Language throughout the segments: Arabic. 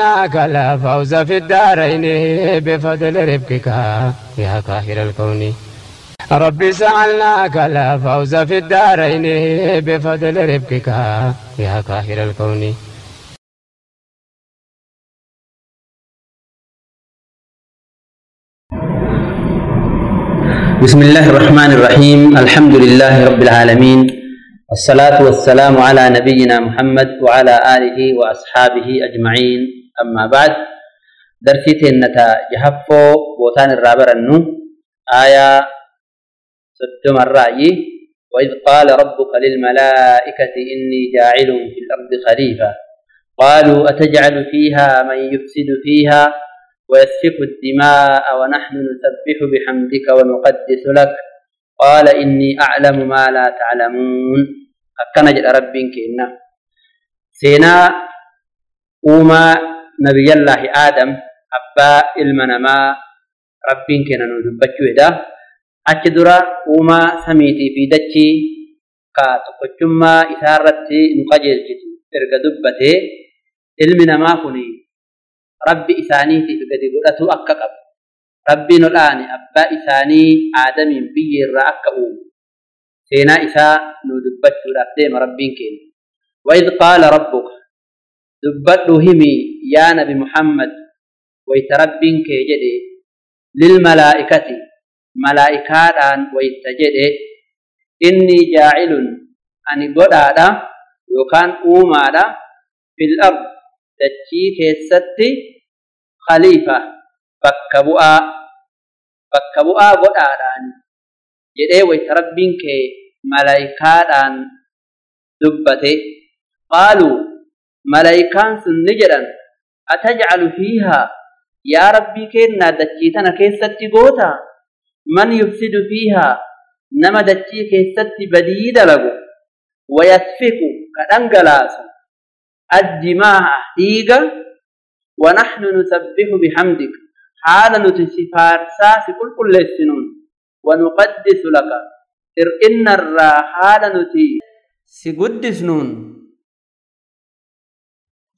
لك لا فوز في الدارين بفضل ربك يا قاهر الكون. ربي سألناك لا فوز في الدارين بفضل ربك يا قاهر الكون. بسم الله الرحمن الرحيم الحمد لله رب العالمين والصلاة والسلام على نبينا محمد وعلى آله وأصحابه أجمعين. أما بعد درسي تنتا جهفو بوتان الرابر النو آية ستم الرأي وإذ قال ربك للملائكة إني جاعل في الأرض خليفة. قالوا أتجعل فيها من يفسد فيها ويسفك الدماء ونحن نسبح بحمدك ونقدس لك. قال إني أعلم ما لا تعلمون. أكنا جل رب كإنا سينا أوما نبي الله آدم أبا المنما رب كنا ندبتشو إذا أكدرا أوما سميتي في دتشي كاتقجما إثارتي نقجل جتو إرقى دبتي المنما كني rabbi isaaniitiif gadi godhatu akka qabu rabbiin olaane abbaa isaanii aadamiin biyyeerraa akka uumu seenaa isaa nu dubbachuudhaaf deema rabbiin keenya وإذ قال ربك دبته همي يا نبي محمد ويتربين جدي للملائكة. ملائكة أن ويتجدي. إني جاعل أن بدادا يكان أومادا في الأرض. تجيك ستي خليفة. فكبوا فكبوا بدادا جدي ويتربينك ملائكات أن دبتي. قالوا ملائكان سنجدن. أتجعل فيها؟ يا ربي كيرنا دجيتنا كيستي قوتا؟ من يفسد فيها؟ نما دجي كيستي بديد لغو. ويسفك كتنقلاس الدماء حيقا ونحن نسبح بحمدك. حالا نتشفار ساس كل كل السنون ونقدس لك. إرئن الراحال نتي سيقدس نون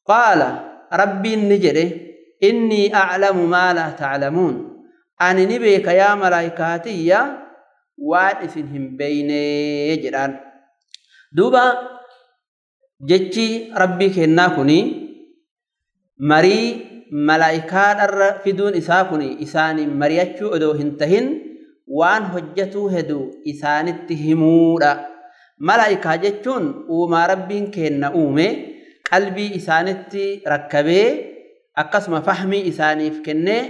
قال قال rabbiin ni jedhe inni aclamu maa laa taclamuun ani ni beeka yaa malaayikaatiyya waan isin hin beeynee jedhaan. Duuba jechi rabbii kennaa kunii marii malaayikaadharra fiduun isaa kuni isaaniin mari'achuu odoo hin tahin waan hojjatuu hedu isaanitti himuudha. Malaayikaa jechuun uumaa rabbiin kenna uumee qalbii isaanitti rakkabee akkasuma fahmii isaaniif kennee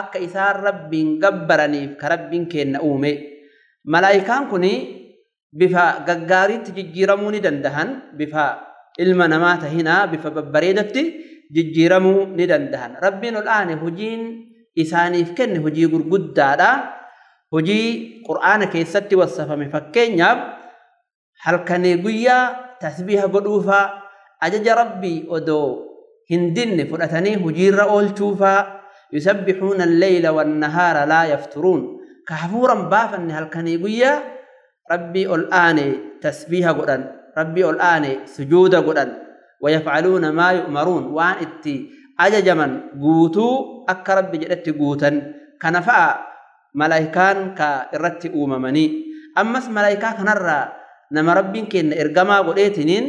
akka isaan rabbiin gabbaraniif ka rabbiin kenna uume. Malaa'ikaan kuni bifa gaggaariitti jijjiiramuu ni dandahan bifa ilma namaa tahinaa bifa babbareedatti jijjiiramuu ni dandahan. Rabbiin ol'aane hojiin isaaniif kenne hojii gurguddaadha. Hojii qur'aana keessatti wasafame fakkeenyaaf halkanii guyyaa tasbiha godhuufaa ajaja rabbii odoo hin dinne fudhatanii hojiirra oolchuufaa yusabbixuuna alleyla wannahaara laa yafturuun ka hafuuran baafanne halkanii guyyaa rabbii ol'aane tasbiha godhan rabbii ol aane sujuuda godhan wayafcaluuna maa yu'maruun waan itti ajajaman guutuu akka rabbi jedhetti guutan kana fa'a malaayikaan ka irratti uumamanii ammas malaayikaa kanarraa nama rabbiin kenna ergamaa godheetiniin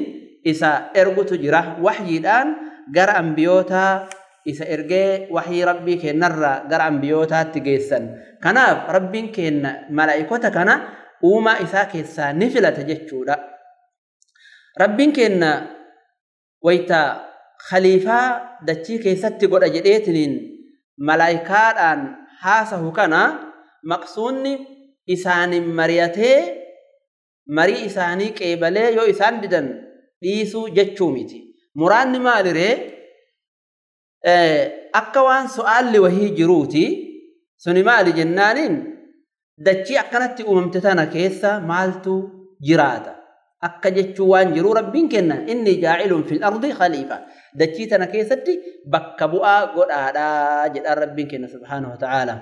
isa ergutu jira waxyiidhaan gara ambiyootaa isa ergee waxyii rabbii kennarraa gara ambiyootaatti geessan kanaaf rabbiin kenna malaa'ikota kana uumaa isaa keessaa ni filata jechuudha. Rabbiin kenna wayta khaliifaa dachii keessatti godha jedheetiniin malaayikaadhaan haasahu kana maqsuunni isaaniin mari'atee marii isaanii qeebalee yoo isaan didan dhiisuu jechuu miti. Muraanni maaliree akka waan so'aalli wahii jiruuti suni maali jennaaniin dachii akkanatti uumamte tana keessa maaltu jiraata. akka jechuu waan jiru rabbiin kenna inni jaacilun fil ardi khaliifa dachii tana keessatti bakka bu'aa godhaadhaa jedhaan rabbiin kenna subhaanahu wa ta'aala.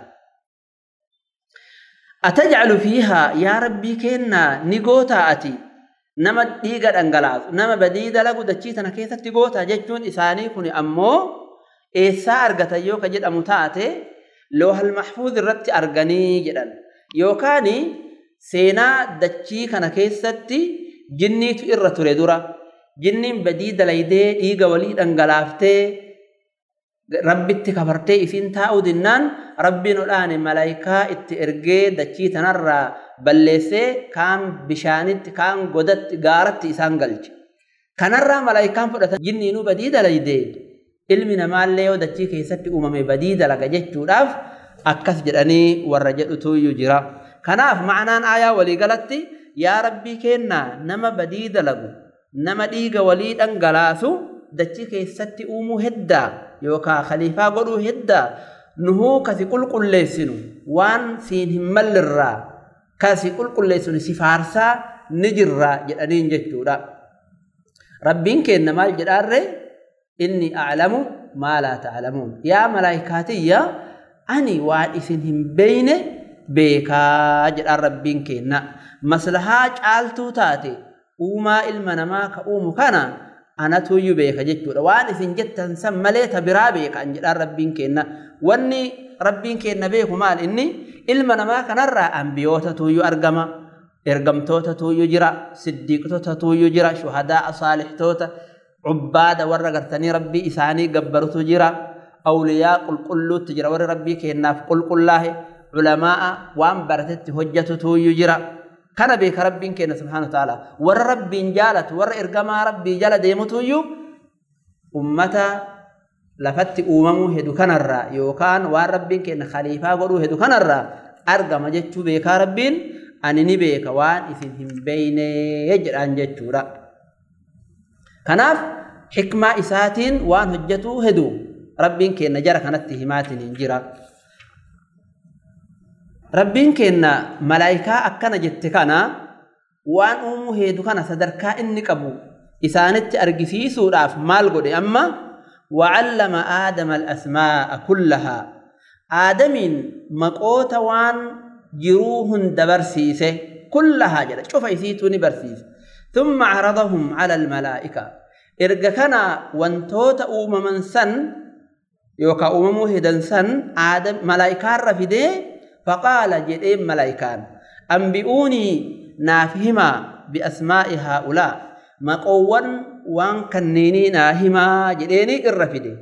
Atajcalu fiihaa yaa rabbii kennaa ni gootaa ati nama dhiiga dhangalaasu nama badii dalagu dachii tana keessatti gootaa jechuun isaanii kun ammoo eessaa argatan yoo ka jedhamu taate loohal mahfuuz irratti arganii jedhan. Yookaan seenaa dachii kana keessatti jinniitu irra ture dura. Jinniin badii dalaydee dhiiga walii dhangalaaftee rabbitti kafartee isiin taa'uu dinnaan rabbiin odhaane malaayikaa itti ergee dachii tanarraa balleessee kaan bishaanitti kaan godatti gaaratti isaan galche. Kanarraa malaayikaan fudhatan jinniinuu badii dalaydee ilmi namaallee yoo dachii keessatti uumame badii dalaga jechuudhaaf akkas jedhanii warra jedhutuyyuu jira. Kanaaf ma'anaan aayaa waliigalatti yaa rabbii kennaa nama badii dalagu nama dhiiga walii dhangalaasu dachii keessatti uumuu heddaa yookaan khaliifaa godhuu heddaa nuhuu kasi qulqulleessinu waan siin hin mallirraa kasi qulqulleessinu si faarsaa ni jirraa jedhaniin jechuudha. Rabbiin kenna maal jedhaarre inni a'lamu maa laa ta'lamuun yaa malaayikaatiyya ani waan isin hin beeyne beekaa jedhaan rabbiin kenna maslahaa caaltuu taate uumaa ilma namaa ka uumu kana anatuyyuu beeka jechuudha waan isin jettan san malee ta biraa beekan jedhaan rabbiin kenna wanni rabbiin kenna beeku maal inni ilma namaa kanarraa ambiyootatuyyuu argama ergamtootatuyyuu jira siddiiqtootatuyyuu jira shuhadaa saalihtoota cubbaada warra gartanii rabbii isaanii gabbarutu jira awliyaa qulqulluutti jira warri rabbii kennaaf qulqullaahe culamaa'a waan baratetti hojjatutuyyuu jira kana beeka rabbiin kenna subhaana ta'ala warra rabbiin jaalatu warra ergamaa rabbii jala deemutuyyuu ummata lafatti uumamuu hedu kanarraa yookaan waan rabbiin kenna khaliifaa godhuu hedu kanarraa argama jechuu beekaa rabbiin ani ni beeka waan isin hin beeynee jedhaan jechuudha. Kanaaf xikmaa isaatiin waan hojjetuu hedu rabbiin kenna jara kanatti himaatiin hin jira. Rabbiin kenna malaayikaa akkana jette kana waan uumuu heedu kana sadarkaa inni qabu isaanitti argisiisuudhaaf maal godhe amma وعلم آدم الأسماء كلها. آدمين مقوت وان جروهن دبرسيسه كلها جل شوف يسيتوني برسيس ثم عرضهم على الملائكة. إرجع كان وانتوت أمم سن يوكا أمم هدن سن آدم ملائكة رفيده فقال جدين ملائكان أنبئوني نافهما بأسماء هؤلاء. مقوان وان كنيني ناهما جديني الرفيده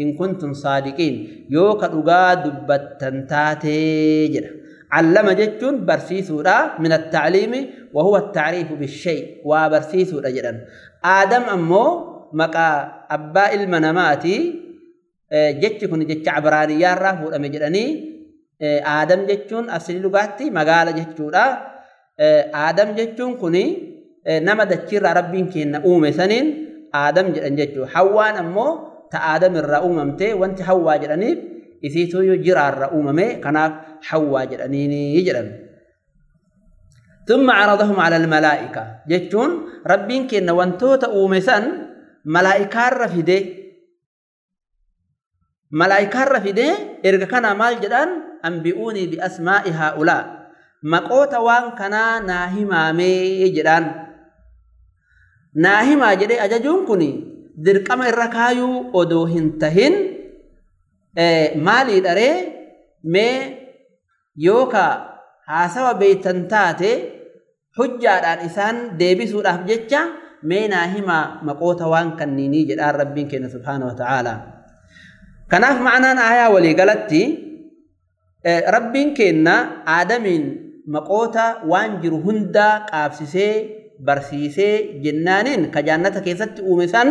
إن كنتم صادقين يوكا دغا دبتن تاتي علم جتون برسيسودا من التعليم وهو التعريف بالشيء وبرسيسودا جدا آدم أمو مقا أبا المناماتي جتش كن جتش عبرانيان راه ودم جدني آدم جتون أصلي لغاتي مقالة جتشودا آدم جتون كني نما دچير ربين كينا أومي سنين آدم جدن جتشو حوان أمو تا آدم الرأوممتي وانت حوا جدنيف isiituu jiraarra uumame kanaaf hawwaa jedhaniini jedhan. ثم عرضهم على الملائكة جتون ربين كنا وانتوتا أومسان ملائكة رفيدة ملائكة رفيدة إرقا كان مال جدان أنبئوني بأسماء هؤلاء مقوتا وان كنا ناهما مي جدان naa himaa jedhee ajajuun kun dirqama irra kaayuu odoo hin tahin e, maaliidha ree mee yookaa haasawa beeytan taate hujjaadhaan isaan deebisuudhaaf jecha mee naa himaa maqoota waan kanniinii jedhaan rabbiin kenna subhaana wa ta'aalaa. Kanaaf ma'anaan aayaa waliigalatti e, rabbiin keenna aadamiin maqoota waan jiru hundaa qaabsisee barsiisee jennaaniin ka jaannata keessatti uume san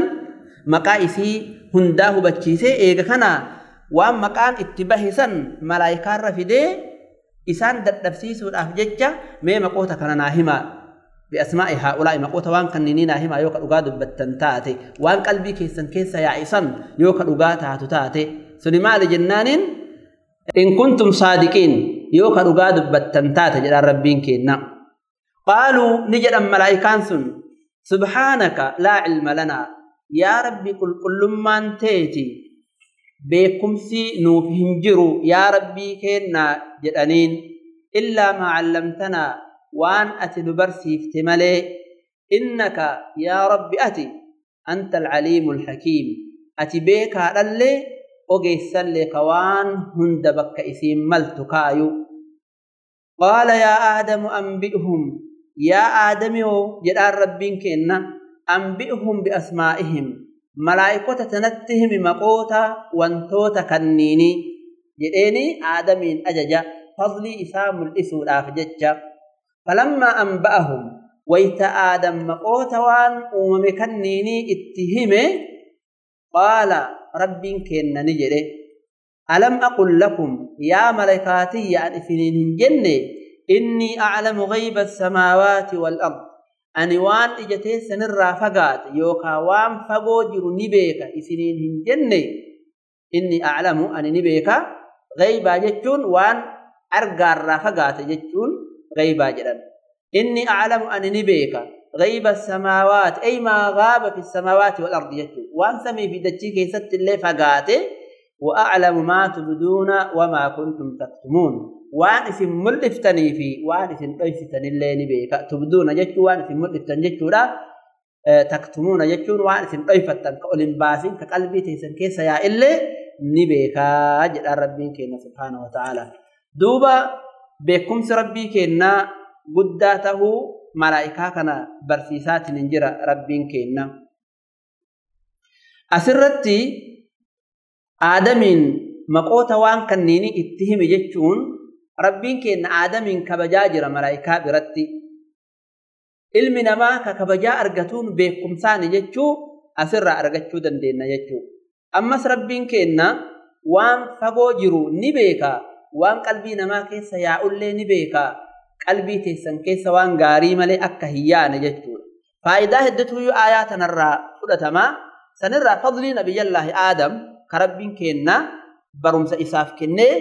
maqaa isii hundaa hubachiisee eega kanaa waan maqaan itti bahe san malaayikaarra fidee isaan dadhabsiisuudhaaf jecha mee maqoota kana naa himaa biasmaa'i haa'ulaa'i maqoota waan kanniinii naa himaa yoo ka dhugaa dubbattan taate waan qalbii keessan keessa yaa'isan yoo ka dhugaa taatu taate suni maali jennaaniin in kuntum saadiqiin yoo ka dhugaa dubbattan taate jedhaan rabbiin keenna قالوا نجد الملائكان سن. سبحانك لا علم لنا. يا ربي كل كل ما انتهيتي. بكم سي نوفهم جرو. يا ربي كينا جدنين إلا ما علمتنا. وان أتي أتدبرسي افتملي. إنك يا ربي أتي. أنت العليم الحكيم. أتي بيكا للي أغيسا كوان هندبك إسيم ملتكايو. قال يا آدم أنبئهم. Yaa aadamiyoo jedhaan rabbiin kenna anbi'hum biasmaa'ihim malaa'ikota tanatti himi maqoota wantoota kanniini. Jedheeni aadamiin ajaja fadlii isaa mul'isuudhaaf jecha falammaa anba'ahum wayta aadam maqoota waan uumame kanniini itti hime? Qaala rabbiin kenna ni jedhe. Alam aqul lakum yaa malaikaatiyya an isiniin jenne إني أعلم غيب السماوات والأرض. أني وان إجته سنرى فقات. يوكا وان فقوجر نبيك. إسنين من جنة إني أعلم أني نبيك. غيبا جتون وان أرقى فقات جتون غيبا جلن إني أعلم أني نبيك. غيب السماوات. أي ما غاب في السماوات والأرض جتون وان سمي في دجيك ست اللي فقات وأعلم ما تبدون وما كنتم تكتمون. waan isin mul'iftanii fi waan isin dhoysitanillee ni beeka. Tubduuna jechuun waan isin mul'iftan jechuudha. Taktumuuna jechuun waan isin dhoyfattan ka olin baasin ka qalbii teessan keessa yaa'illee ni beekaa jedhaan rabbiin kenna subhaana wa ta'ala duuba beekumsi rabbii kennaa guddaa tahuu malaa'ikaa kana barsiisaatiin hin jira rabbiin kenna asirratti aadamiin maqoota waan kanniini itti himi jechuun rabbiin kenna aadamiin kabajaa jira malaa'ikaa biratti. Ilmi namaa ka kabajaa argatuun beekumsaani jechuu asirraa argachuu dandeenya jechuu. Ammas rabbiin kenna waan fagoo jiru ni beeka, waan qalbii namaa keessa yaa'ullee ni beeka. qalbii teessan keessa waan gaarii malee akka hin yaane jechuudha. Faayidaa hedduutu aayaa tanarraa fudhatama. Sanirraa fadlii nabiyyallaahi Aadam ka rabbiin kenna barumsa isaaf kennee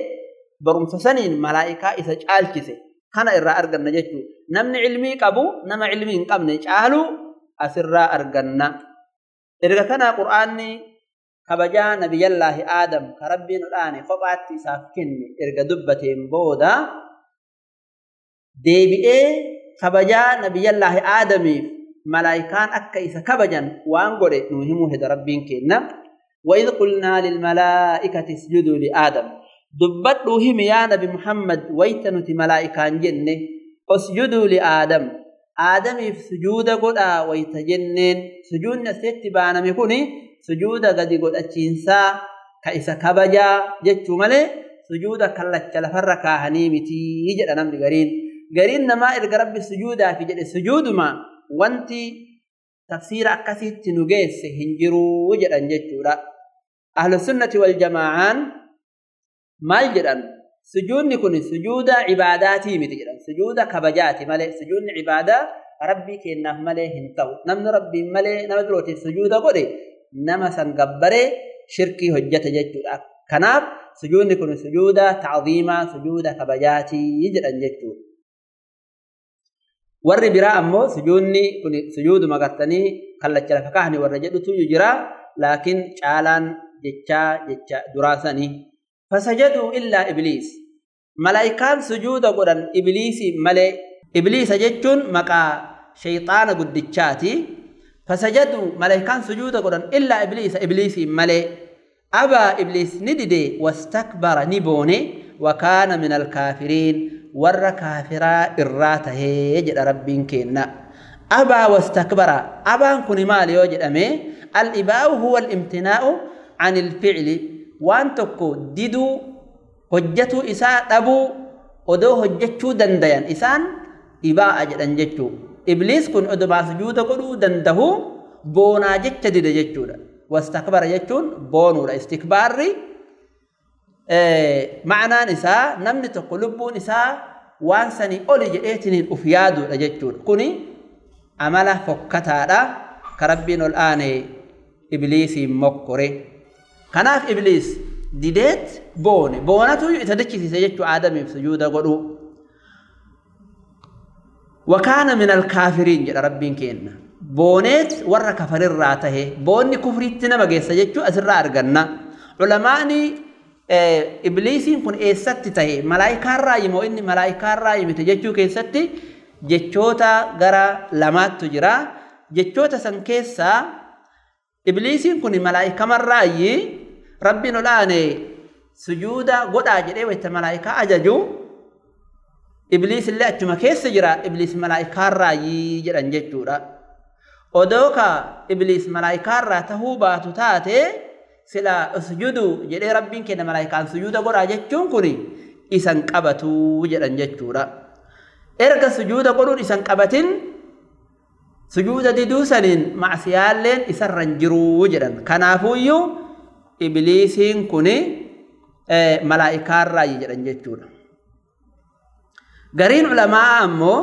barumsa saniin malaa'ikaa isa caalchise kana irraa arganna jechuudha. Namni ilmii qabu nama ilmii hin qabne caalu asirraa arganna. Erga kana qur'aanni kabajaa nabiyyallaahi Aadam ka rabbiin dhaane kophaatti isaaf kenne erga dubbateen booda deebi'ee kabajaa nabiyyallaahi aadamiif malaayikaan akka isa kabajan waan godhe nuu himuu heda rabbiin kenna وإذ قلنا للملائكة اسجدوا لآدم دبتوا هم يا نبي محمد ويتنت ملائكة جنة اسجدوا لآدم آدم في سجود قد ويتجنن سجود نسيت بانا مكوني سجود قد قد أتشينسا كإسا كبجا جتشو ملي سجود نمد قرين gariin. Namaa erga rabbi sujuudaa fi jedhe sujuuduma wanti tafsiira akkasitti nu geesse hin jiruu jedhan jechuudha. Ahlu sunnati wal jamaa'aan مال جدان سجودني كن سجودا عباداتي مت جدان سجودا كبجاتي مال سجودني عبادة ربي كنا ماله هنتو نم ربي ماله نم بروتي سجودا قدي. نم سنجبره شركي هجت جدود كناب سجودني كن سجودا تعظيما سجودا كبجاتي جدان جدود ور براء مو سجودني كن سجود ما قتني خلت جل فكهني ور جدود تجرا لكن جالان جتا جتا دراساني فسجدوا إلا إبليس. ملائكان سجود قرن إبليس ملئ. إبليس سجدتون مقا شيطان قد دكاتي فسجدوا ملائكان سجود قرن إلا إبليس. إبليس ملئ. أبا إبليس ندد واستكبر نبوني وكان من الكافرين. ور كافرا إراته يجد ربين كينا. أبا واستكبر. أبا كن مالي وجد أمي. الإباء هو الامتناء عن الفعل. Waan tokko diduu hojjetuu isaa dhabuu odoo hojjechuu dandayan isaan ibaa'a jedhan jechuu. Ibliis kun odumaa sujuuda godhuu dandahu boonaa jecha dide jechuudha. Wastakbara jechuun boonuudha. Istikbaarri ma'anaan isaa namni tokko lubbuun isaa waan sanii oli jedheetiniin uf yaaduudha jechuudha. Kuni amala fokkataadha. Ka rabbiin ol aane ibliisiin mokkore. Dideet boone. Boonatu isa dachisiise jechuu aadamiif sujuuda godhu. Wakaana min alkaafiriin jedha rabbiin kenna. Booneet warra kafarirraa tahe boonni kufriitti nama geessa jechuu asirraa arganna. Culamaani ibliisiin kun eessatti tahe malaayikaarraa yimoo inni malaayikaarraa yimite jechuu keessatti jechoota gara lamaattu jira. Jechoota san keessaa ibliisiin kun malaayikamarraayi rabbiin olaane sujuuda godhaa jedhee wayta malaa'ikaa ajaju ibliis illee achuma keessa jira ibliis malaa'ikaarraayyii jedhan jechuudha odoo ka ibliis malaa'ikaarraa tahuu baatu taate sila usjudu jedhee rabbiin kenna malaa'ikaan sujuuda godhaa jechuun kun isan qabatu jedhan jechuudha erga sujuuda godhuun isan qabatin sujuuda diduu saniin macsiyaalleen isarran jiruu jedhan. Kanaafuuyyuu ibliisiin kun malaa'ikaarraayi jedhan jechuudha. Gariin ulamaa ammoo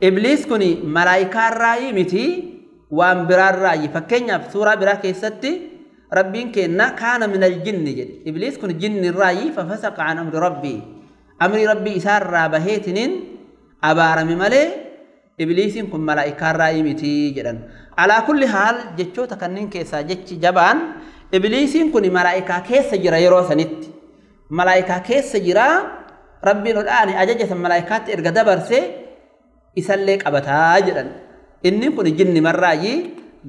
ibliis kun malaa'ikaarraayi miti waan biraarraayi fakkeenyaaf suuraa biraa keessatti rabbiin kenna kaana min aljinni jedhe. Ibliis kun jinnirraayi fafasaqa an amri rabbii. Amri rabbii isaarraa baheetiniin abaarame malee ibliisiin kun malaa'ikaarraayi miti jedhan alaa kulli haal jechoota kanneen keessaa jechi jabaan ibliisiin kun malaa'ikaa keessa jira yeroo sanitti malaa'ikaa keessa jira rabbiin odhaani ajaja san malaa'ikaatti erga dabarse isallee qabataa jedhan inni kun jinni marraayi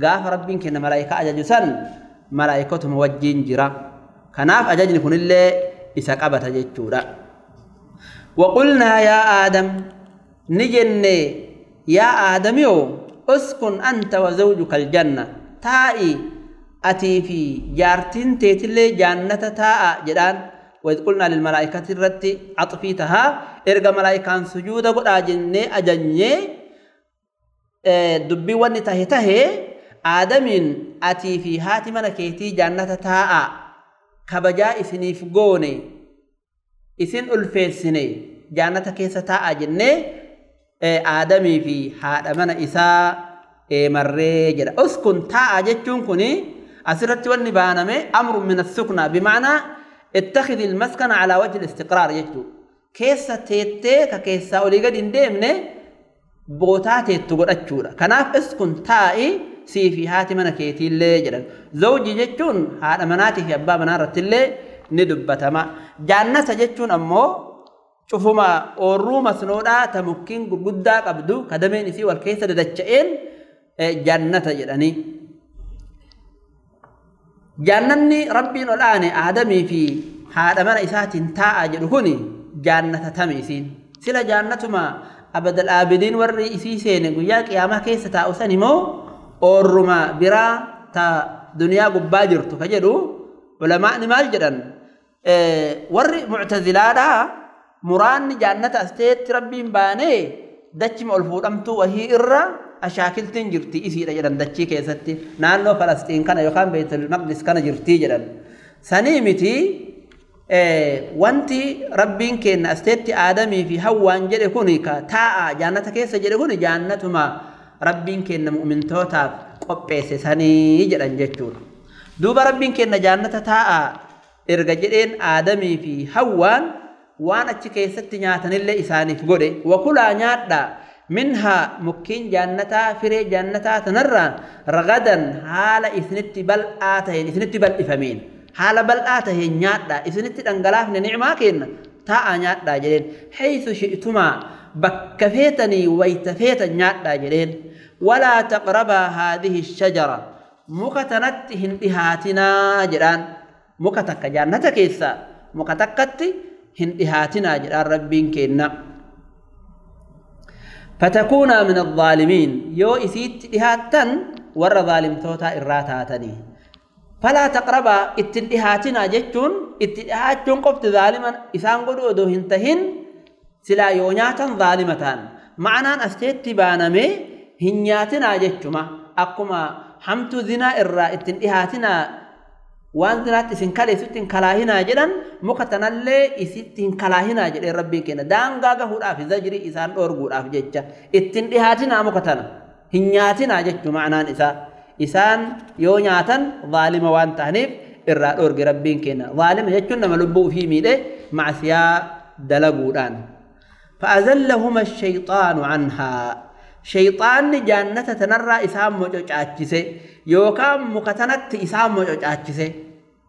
gaafa rabbiin kenna malaa'ikaa ajaju san malaa'ikotuma wajjiin jira kanaaf ajajni kunillee isa qabata jechuudha وقلنا يا آدم نجني يا آدميو اسكن أنت وزوجك الجنة تائي أتي في جارتين تيتلي جنة تاء جدان وإذ قلنا للملائكة الرت عطفيتها إرجع ملائكة سجود قد أجني أجني دبي وني تهي تهي آدم أتي في هاتي ملكيتي جنة تاء كبجا إسني فقوني إسن ألفيسني جنة كيسة تاء جني آدمي في هذا من إساء مرّي جدا أسكن تاء جتشون كني أسرت وني بانمي أمر من السكنة بمعنى اتخذ المسكن على وجه الاستقرار يجتو كيسة تيتي كيسة أوليغا دندمني بوتا تيتو قد أجولا كناف اسكن تائي سي في هاتي من كيتي اللي جدا زوجي جتشون هذا في شوفما أورو مسنودا تمكين قد قبدو كدمين سي والكيسة ددتشئين جنة جدني جنني ربي الآن آدمي في هذا من إسات تاء جدهني جنة تميسين سلا جنة ما أبد الآبدين والرئيسي سين قياك يا ما كيس تاء سنمو أورما برا تا دنيا قباجر تفجدو علماء نمال جدن آه مران جانت استيت ربين باني دچم الفودمتو وهي ارا اشاكل تنجرتي اسيدا جدان دچي كيستي نانو فلسطين كان يوكان بيت المقدس كان جرتي جدان سنيمتي ا وانتي ربين كين استيت ادمي في هو انجد كونيكا تا جانت كيس جده كون جانتما ربين كين مؤمن توتا قبيس سني جدان جچول دوبا ربين كين جانت تا ارغجدين ادمي في هوان waan achi keessatti nyaatanillee isaaniif godhe wakulaa nyaadhaa منها مكين جنتا فري جنتا تنرى رغدا حال إثنت بل آتهين إثنت بل إفمين حال بل آتهين نيادا إثنت دنگلاف نعما كين تا نيادا جلين حيث شئتما بكفيتني ويتفيت نيادا جلين ولا تقربا هذه الشجرة مكتنت هندهاتنا جلان مكتك جنتا كيسا مكتكت هندهاتنا جلان ربين كينا فتكون من الظالمين يو إسيت إهاتن ور ظالم توتا إراتاتني فلا تقربا اتدهاتنا جتون اتدهاتون قبت ظالما إسان قدو دو هنتهن سلا يونياتا ظالمتان معنى أستيت بانمي هنياتنا جتما أقما حمت ذنا إرا اتدهاتنا waan zinaatti isin kaleessutti hin kalaahinaa jedhan muka tanallee isitti hin kalaahinaa jedhee rabbiin kenna daangaa gahuudhaaf zajrii isaan dhoorguudhaaf jecha ittiin dhihaatinaa muka tana hin nyaatinaa jechuu ma'anaan isaa isaan yoo nyaatan zaalima waan ta'aniif irraa dhoorge rabbiin kenna zaalima jechuun nama lubbuu ofii miidhe macsiyaa dalaguudhaan فأزلهما الشيطان عنها شيطان جنة تنرى إسام مجوجاتشيسي يوكام مكتنت إسام مجوجاتشيسي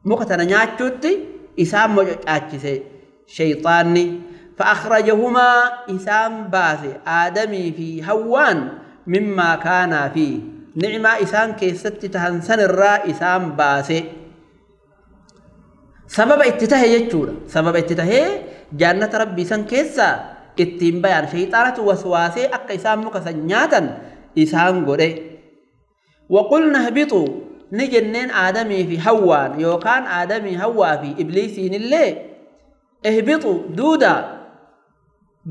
مكتنا نياتشوتي إسام مجوجاتشيسي شيطاني فأخرجهما إسام باسي آدمي في هوان مما كان فيه نعمة إسان كيست تهنسن الرا إسام itti tahe jechuudha. Sababa itti tahee jaannata rabbii san keessaa ittiin bayan shayxaanatu waswaasee akka isaan muka san nyaatan isaan godhe waqulna habitu ni jenneen aadamii fi hawwaan yookaan aadamii hawwaa fi ibliisiin illee ihbitu duuda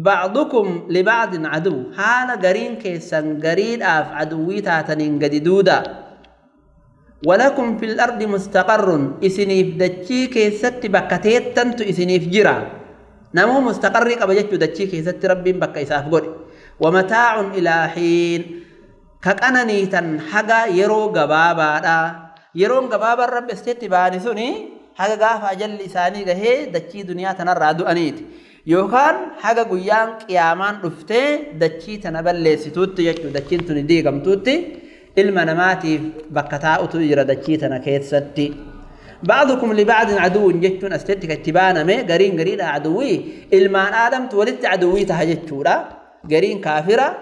bacdukum libacdin caduw haala gariin keessan gariidhaaf caduwwii taataniin gadi duuda ولكم في الأرض مستقر إسنيف دتشي كيست بكتيت تنتو إسنيف جرا نمو مستقر قبجت دتشي كيست ربي بك إساف قول ومتاع إلى حين كأنني تن حقا يرو قبابا دا يرو قبابا رب استيت باني سني حقا قاف أجل إساني قهي دتشي دنيا تنرى دؤنيت يوكان حقا قيان قيامان رفتي دتشي تنبلي ستوت يجو دتشين تني ديقم توتي ilma namaatiif bakka taa'utu jira dachii tana keessatti. بعضكم اللي بعد عدو جتون استدتك اتبانا مي قرين قرين عدوي. إلمان آدم تولدت عدوي تهجتورا قرين كافرة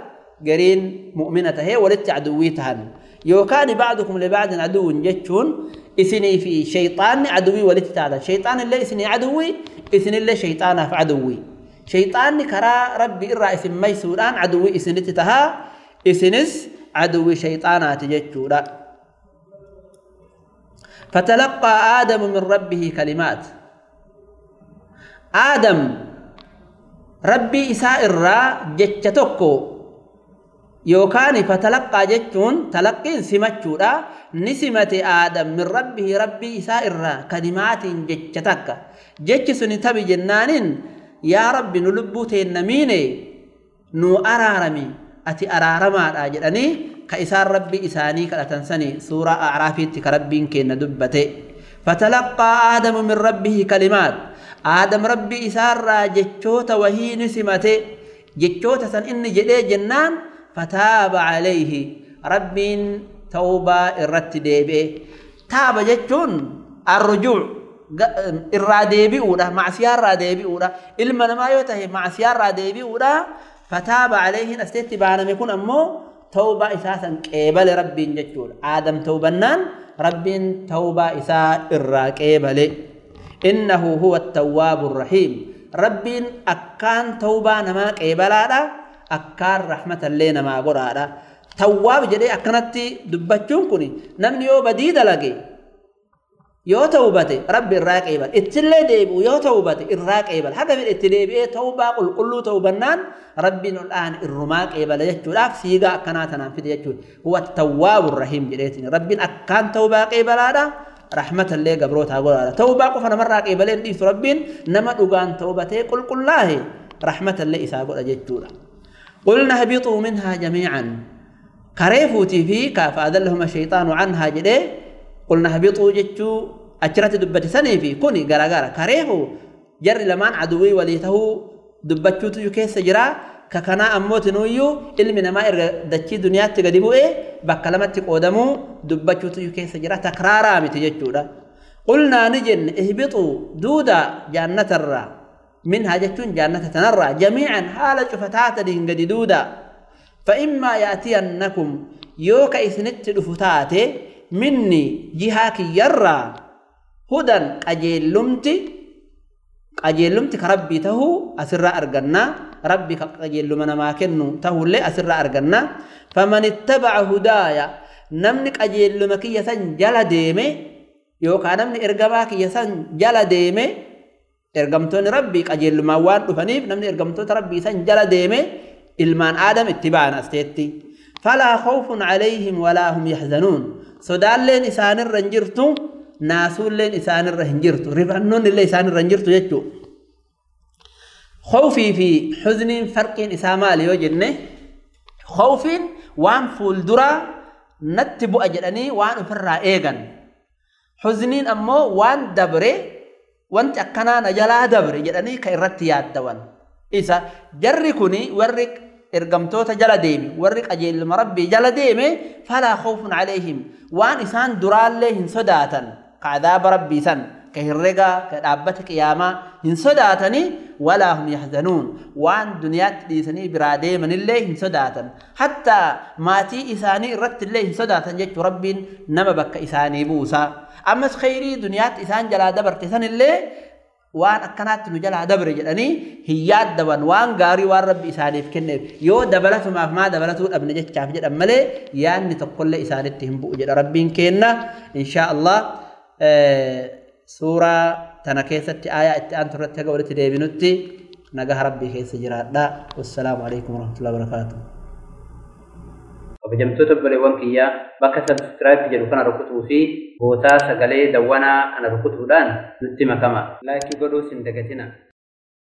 قرين مؤمنة تهي ولدت عدوي تهن يوكاني بعضكم اللي بعد عدو جتون إثني في شيطان عدوي ولدت هذا. شيطان اللي إثني عدوي إثني اللي شيطان في عدوي. شيطان كرا ربي إرى اسم ميسوران عدوي إثنتها. إثنس عدوي شيطانات جتورا. فتلقى آدم من ربه كلمات آدم ربي إساء الرا جتشتوكو يوكاني فتلقى جتشون تلقين سمتشورا نسمة آدم من ربه ربي إساء الرا كلمات جتشتك جتش سنتبي جنان يا ربي نلبو تنميني نو أرارمي ati araaramaadha jedhanii ka isaan rabbi isaanii كإسار ربي إساني كالتنسني سورة أعرافي تكربي كينا دبتي فتلقى آدم من ربه كلمات. آدم ربي إسار جتشوت وهي نسمتي جتشوت سن إن جدي جنان. فتاب عليه. ربي توبة إرت ديبي تاب جتشون. الرجوع. الراديبي أولا مع سيار راديبي أولا إلما ما يوته. مع سيار راديبي أولا فتاب عليه. نستيتي بعنا يكون أمو. توبة إساسا قبل ربي جتشول. آدم توبنان ربي توبة إساء إرى قبل إنه هو التواب الرحيم. ربي أكان توبة نما قبل أكان رحمة اللي نما قرى تواب جدي أكنت دبتشون كني نمني يو بديد لقي. Yoo tawbate rabbi irraa qeebal ittillee deebi'u yoo tawbate irraa qeebal haga fedhe itti deebi'ee tawbaa qulqulluu ta'uu bannaan rabbiin ol aan irrumaa qeebala jechuudhaaf siigaa akkanaa tanaan fide jechuudha huwa tawwaabu rahiim jedheetiin rabbiin akkaan tawbaa qeebalaadha rahmatallee gabrootaa godhaadha tawbaa qofa namarraa qeebalee hin dhiisu rabbiin nama dhugaan tawbatee qulqullaahe rahmatallee isaa godha jechuudha قلنا اهبطوا منها جميعا كريفوتي في فأذلهم الشيطان عنها جديه قلنا هبطوا جتشو أشرت دبت سني في كوني غرا غرا كاريهو جر لمان عدوي وليته دبتشو تجو كيس جرا. ككنا أموت نويو علم نما إرغ دتشي دنيا تقدبو إيه. بكلمة قدمو دبتشو تجو كيس جرا. تكرارا متجتشو دا. قلنا نجن اهبطوا دودا جنة الرا. منها جتشون جنة تنرى جميعا حالة شفتات دين قد دودا. فإما يأتينكم يوكا إثنت minni jihaa kiyyarraa hudan qajeellumti qajeellumti ka rabbii tahuu asirraa argannaa rabbii ka qajeelluma namaa kennu tahuullee asirraa argannaa. Faman ittabaca hudaaya namni qajeelluma kiyya san jala deeme yookaan namni ergamaa kiyya san jala deeme ergamtoonni rabbii qajeellumaan waan dhufaniif namni ergamtoota rabbii san jala deeme ilmaan aadam itti ba'an asteetti. Falaa khawfun calayhim walaa hum yaxzanuun sodaalleen isaanirra hin jirtu naasuulleen isaanirra hin jirtu rifannoon illee isaanirra hin jirtu jechuu khawfii fi xuzniin farqiin isaa maali yoo jenne khawfiin waan fuulduraa natti bu'a jedhanii waan ofirraa eegan xuzniin ammoo waan dabre wanti akkanaa na jalaa dabre jedhanii ka irratti yaaddawan ارغمتوت جلديم ورق أجل مربي جلديم فلا خوف عليهم وان انسان دراله ان سداتن قذاب ربي سن كهرغا كدابت قيامه ان سداتني ولا هم يحزنون وان دنيا تديسني براده من الله ان سداتن حتى ماتي اساني رت الله ان سداتن يج ربي نما بك اساني بوسا امس خيري دنيا اسان جلاده برتسن الله waan akkanaatti nu jalaa dabre jedhanii hin yaaddaban waan gaarii waan rabbi isaaniif kenneef yoo dabalatumaaf maa dabalatuu dhabne jechaaf jedhan malee yaanni tokkollee isaanitti hin bu'u jedha rabbiin kenna inshaa Allah suuraa tana keessatti aayaa itti aantu irratti haga walitti deebinutti nagaha rabbii keessa jiraadha wassalaamu alaikum warahmatullahi wabarakaatuh kabajamtoota obboleewwan kiyyaa bakka sabskiraayib jedhu kana rukutuu fi gootaa sagalee dawwanaa kana rukutuudhaan nutti makama laayikii godhuus hin dagatina